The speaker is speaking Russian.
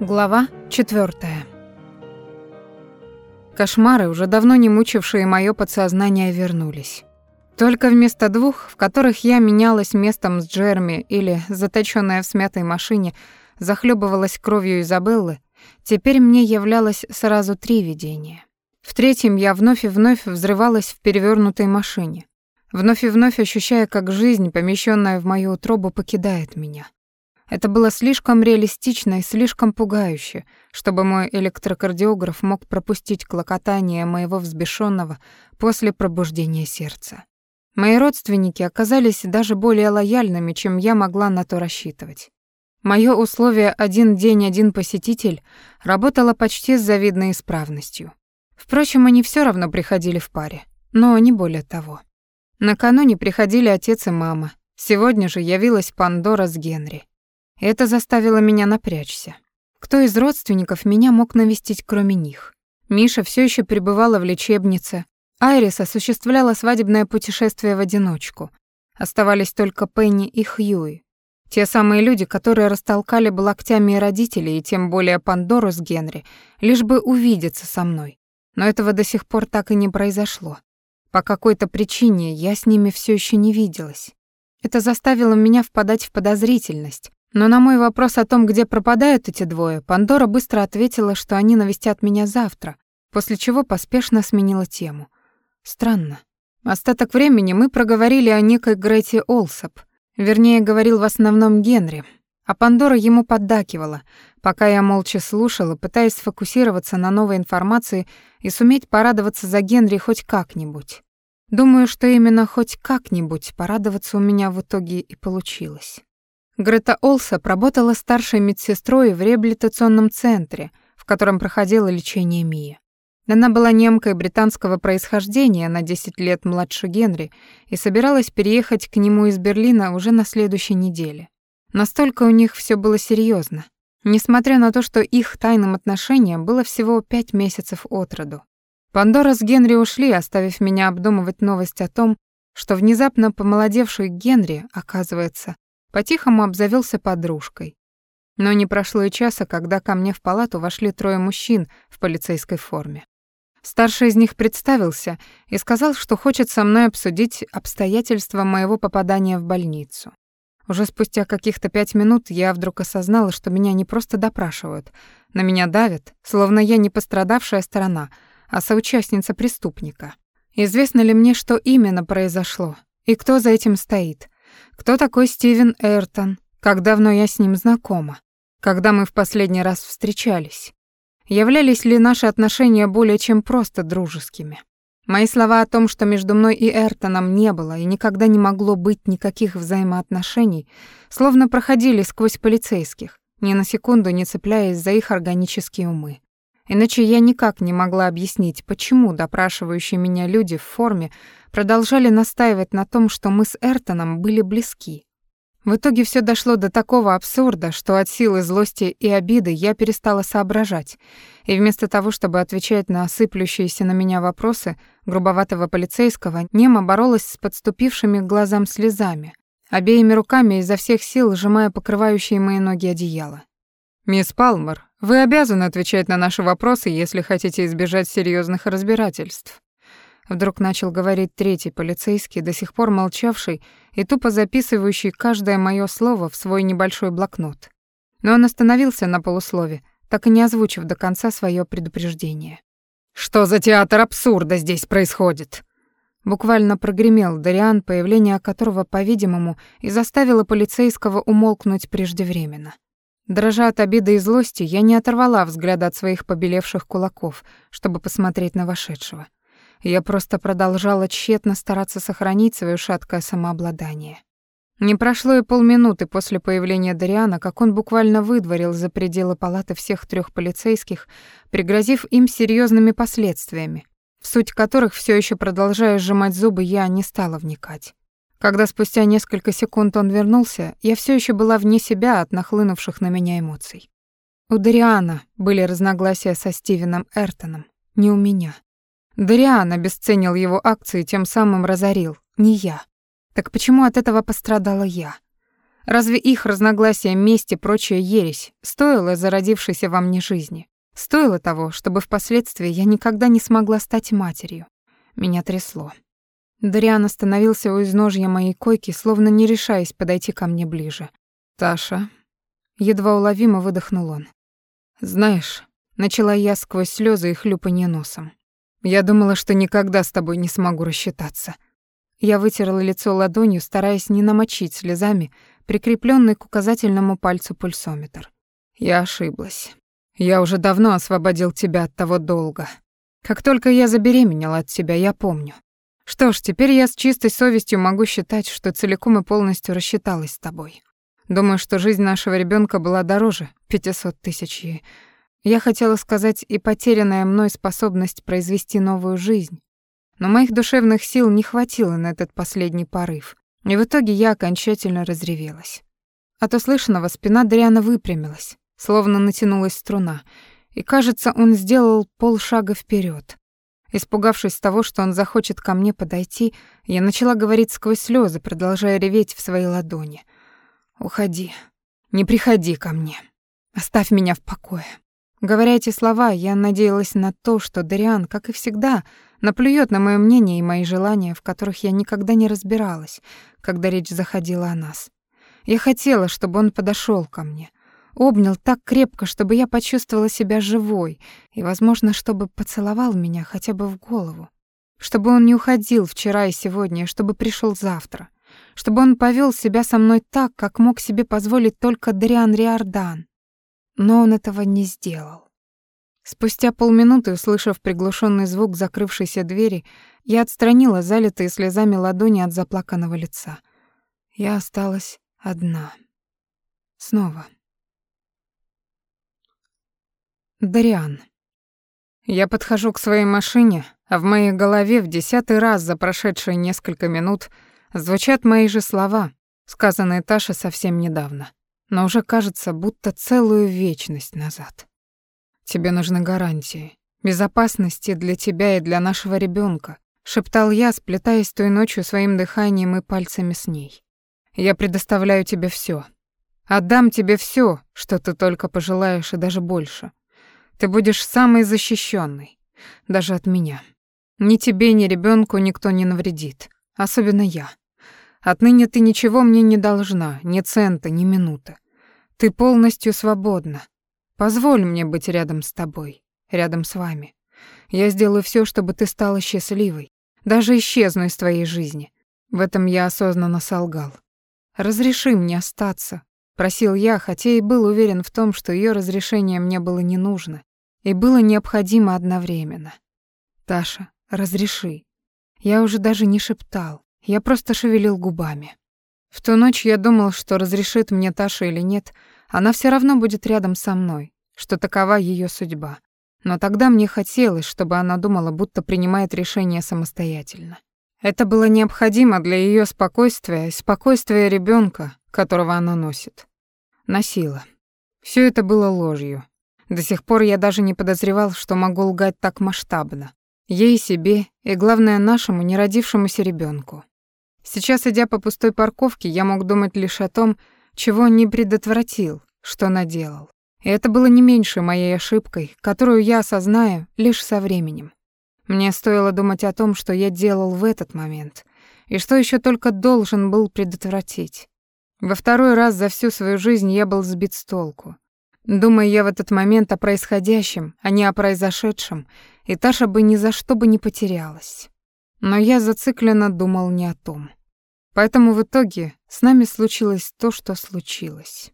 Глава четвертая. Кошмары, уже давно не мучившие моё подсознание, вернулись. Только вместо двух, в которых я менялась местом с Джерми или, заточенная в смятой машине, захлебывалась кровью Изабеллы, теперь мне являлось сразу три видения. В третьем я вновь и вновь взрывалась в перевернутой машине, вновь и вновь ощущая, как жизнь, помещенная в мою утробу, покидает меня. Это было слишком реалистично и слишком пугающе, чтобы мой электрокардиограф мог пропустить клокотание моего взбешенного после пробуждения сердца. Мои родственники оказались даже более лояльными, чем я могла на то рассчитывать. Моё условие «один день, один посетитель» работало почти с завидной исправностью. Впрочем, они все равно приходили в паре, но не более того. Накануне приходили отец и мама. Сегодня же явилась Пандора с Генри. Это заставило меня напрячься. Кто из родственников меня мог навестить, кроме них? Миша все еще пребывала в лечебнице. Айрис осуществляла свадебное путешествие в одиночку. Оставались только Пенни и Хьюи. Те самые люди, которые растолкали бы локтями родителей, и тем более Пандору с Генри, лишь бы увидеться со мной. Но этого до сих пор так и не произошло. По какой-то причине я с ними все еще не виделась. Это заставило меня впадать в подозрительность, но на мой вопрос о том, где пропадают эти двое, Пандора быстро ответила, что они навестят меня завтра, после чего поспешно сменила тему. Странно. Остаток времени мы проговорили о некой Грете Олсоп. Вернее, говорил в основном Генри, а Пандора ему поддакивала, пока я молча слушала, пытаясь сфокусироваться на новой информации и суметь порадоваться за Генри хоть как-нибудь. Думаю, что именно хоть как-нибудь порадоваться у меня в итоге и получилось. Грета Олса работала старшей медсестрой в реабилитационном центре, в котором проходило лечение Мии. Она была немкой британского происхождения, на 10 лет младше Генри, и собиралась переехать к нему из Берлина уже на следующей неделе. Настолько у них все было серьезно, несмотря на то, что их тайным отношениям было всего пять месяцев от роду. Пандора с Генри ушли, оставив меня обдумывать новость о том, что внезапно помолодевший Генри, оказывается, по-тихому обзавелся подружкой. Но не прошло и часа, когда ко мне в палату вошли трое мужчин в полицейской форме. Старший из них представился и сказал, что хочет со мной обсудить обстоятельства моего попадания в больницу. Уже спустя каких-то пять минут я вдруг осознала, что меня не просто допрашивают, на меня давят, словно я не пострадавшая сторона, а соучастница преступника. Известно ли мне, что именно произошло и кто за этим стоит? Кто такой Стивен Эртон? Как давно я с ним знакома? Когда мы в последний раз встречались? Являлись ли наши отношения более чем просто дружескими? Мои слова о том, что между мной и Эртоном не было и никогда не могло быть никаких взаимоотношений, словно проходили сквозь полицейских, ни на секунду не цепляясь за их органические умы. Иначе я никак не могла объяснить, почему допрашивающие меня люди в форме продолжали настаивать на том, что мы с Эртоном были близки. В итоге все дошло до такого абсурда, что от силы злости и обиды я перестала соображать, и вместо того, чтобы отвечать на осыплющиеся на меня вопросы грубоватого полицейского, немо боролась с подступившими к глазам слезами, обеими руками изо всех сил сжимая покрывающие мои ноги одеяло. «Мисс Палмер, вы обязаны отвечать на наши вопросы, если хотите избежать серьезных разбирательств». Вдруг начал говорить третий полицейский, до сих пор молчавший и тупо записывающий каждое моё слово в свой небольшой блокнот. Но он остановился на полуслове, так и не озвучив до конца своё предупреждение. «Что за театр абсурда здесь происходит?» Буквально прогремел Дариан, появление которого, по-видимому, и заставило полицейского умолкнуть преждевременно. Дрожа от обиды и злости, я не оторвала взгляда от своих побелевших кулаков, чтобы посмотреть на вошедшего. Я просто продолжала тщетно стараться сохранить свое шаткое самообладание. Не прошло и полминуты после появления Дариана, как он буквально выдворил за пределы палаты всех трех полицейских, пригрозив им серьезными последствиями, в суть которых все еще продолжая сжимать зубы, я не стала вникать. Когда спустя несколько секунд он вернулся, я все еще была вне себя от нахлынувших на меня эмоций. У Дариана были разногласия со Стивеном Эртоном, не у меня. Дариан обесценил его акции, тем самым разорил, не я. Так почему от этого пострадала я? Разве их разногласия, месть и прочая ересь стоило зародившейся во мне жизни? Стоило того, чтобы впоследствии я никогда не смогла стать матерью. Меня трясло. Дариан остановился у изножья моей койки, словно не решаясь подойти ко мне ближе. «Таша...» Едва уловимо выдохнул он. «Знаешь, начала я сквозь слезы и хлюпанье носом. Я думала, что никогда с тобой не смогу рассчитаться». Я вытерла лицо ладонью, стараясь не намочить слезами прикрепленный к указательному пальцу пульсометр. Я ошиблась. Я уже давно освободил тебя от того долга. Как только я забеременела от тебя, я помню. Что ж, теперь я с чистой совестью могу считать, что целиком и полностью рассчиталась с тобой. Думаю, что жизнь нашего ребенка была дороже 500 тысяч. И я хотела сказать и потерянная мной способность произвести новую жизнь. Но моих душевных сил не хватило на этот последний порыв. И в итоге я окончательно разревелась. От услышанного спина Дриана выпрямилась, словно натянулась струна, и, кажется, он сделал полшага вперед. Испугавшись того, что он захочет ко мне подойти, я начала говорить сквозь слезы, продолжая реветь в своей ладони. «Уходи. Не приходи ко мне. Оставь меня в покое». Говоря эти слова, я надеялась на то, что Дариан, как и всегда, наплюет на мое мнение и мои желания, в которых я никогда не разбиралась, когда речь заходила о нас. Я хотела, чтобы он подошел ко мне, обнял так крепко, чтобы я почувствовала себя живой, и, возможно, чтобы поцеловал меня хотя бы в голову. Чтобы он не уходил вчера и сегодня, чтобы пришел завтра. Чтобы он повел себя со мной так, как мог себе позволить только Дариан Риордан. Но он этого не сделал. Спустя полминуты, услышав приглушенный звук закрывшейся двери, я отстранила залитые слезами ладони от заплаканного лица. Я осталась одна. Снова. Дариан. Я подхожу к своей машине, а в моей голове в десятый раз за прошедшие несколько минут звучат мои же слова, сказанные Таше совсем недавно но уже кажется, будто целую вечность назад. Тебе нужны гарантии, безопасности для тебя и для нашего ребенка, шептал я, сплетаясь той ночью своим дыханием и пальцами с ней. Я предоставляю тебе все, Отдам тебе все, что ты только пожелаешь, и даже больше. Ты будешь самый защищенный, даже от меня. Ни тебе, ни ребенку никто не навредит, особенно я. Отныне ты ничего мне не должна, ни цента, ни минуты. Ты полностью свободна. Позволь мне быть рядом с тобой, рядом с вами. Я сделаю все, чтобы ты стала счастливой, даже исчезну из твоей жизни. В этом я осознанно солгал. Разреши мне остаться, просил я, хотя и был уверен в том, что ее разрешение мне было не нужно и было необходимо одновременно. Таша, разреши. Я уже даже не шептал. Я просто шевелил губами. В ту ночь я думал, что разрешит мне Таша или нет, она все равно будет рядом со мной, что такова ее судьба. Но тогда мне хотелось, чтобы она думала, будто принимает решение самостоятельно. Это было необходимо для ее спокойствия спокойствия ребенка, которого она носит. Носила. Все это было ложью. До сих пор я даже не подозревал, что могу лгать так масштабно. Ей, себе и, главное, нашему неродившемуся ребенку. Сейчас, идя по пустой парковке, я мог думать лишь о том, чего не предотвратил, что наделал. И это было не меньше моей ошибкой, которую я осознаю лишь со временем. Мне стоило думать о том, что я делал в этот момент, и что еще только должен был предотвратить. Во второй раз за всю свою жизнь я был сбит с толку. Думая я в этот момент о происходящем, а не о произошедшем, и Таша бы ни за что бы не потерялась. Но я зацикленно думал не о том. Поэтому в итоге с нами случилось то, что случилось.